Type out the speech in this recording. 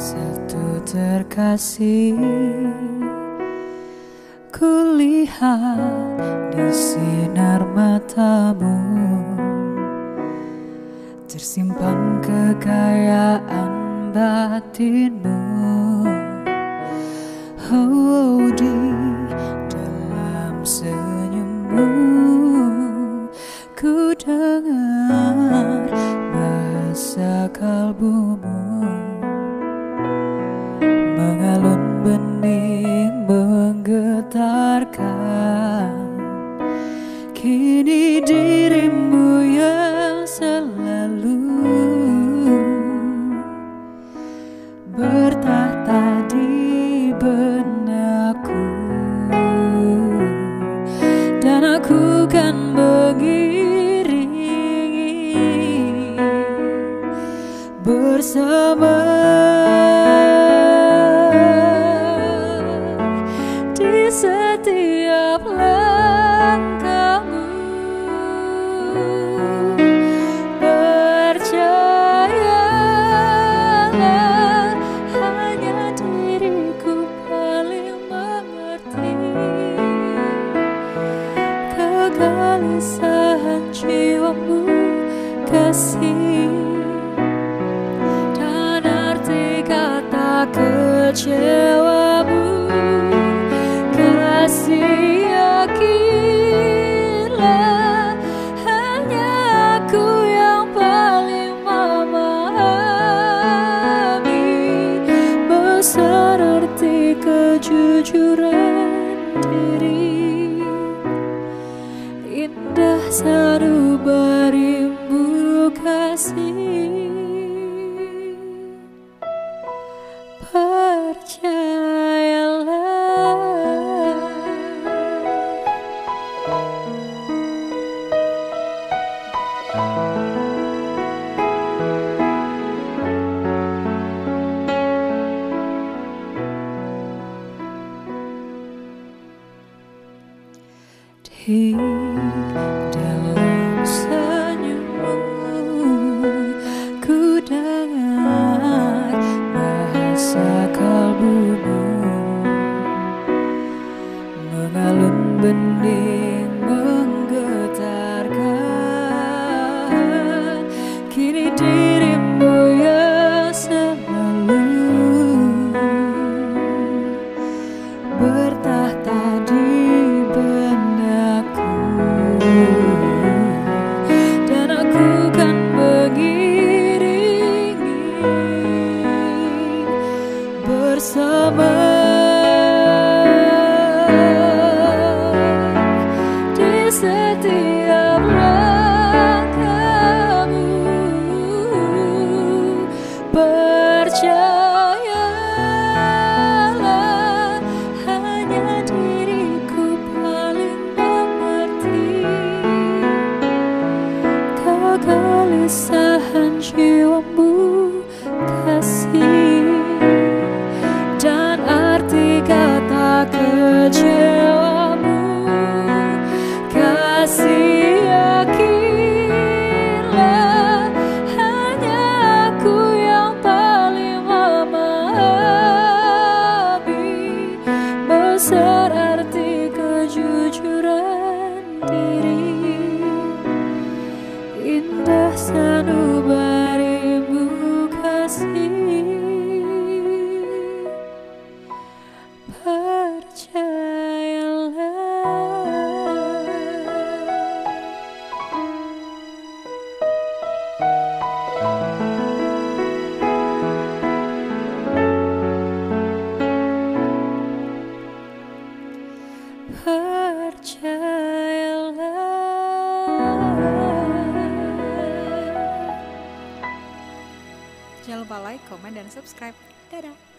Satu terkasih. Kulihat di sinar matamu. Tersimpan kekayaan batinmu. Oh di dalam senyummu. Ku dengar bahasa kalbumu Di setiap langkahmu. Percayalah hanya diriku paling mengerti Kegelisahan jiwamu kasih kecewamu Kasih yakinlah Hanya aku yang paling memahami Besar arti kejujuran diri. Indah sanubarimu kasih Di dalam setiap indah sanubarimu Jangan lupa like, komen, dan subscribe. Dadah!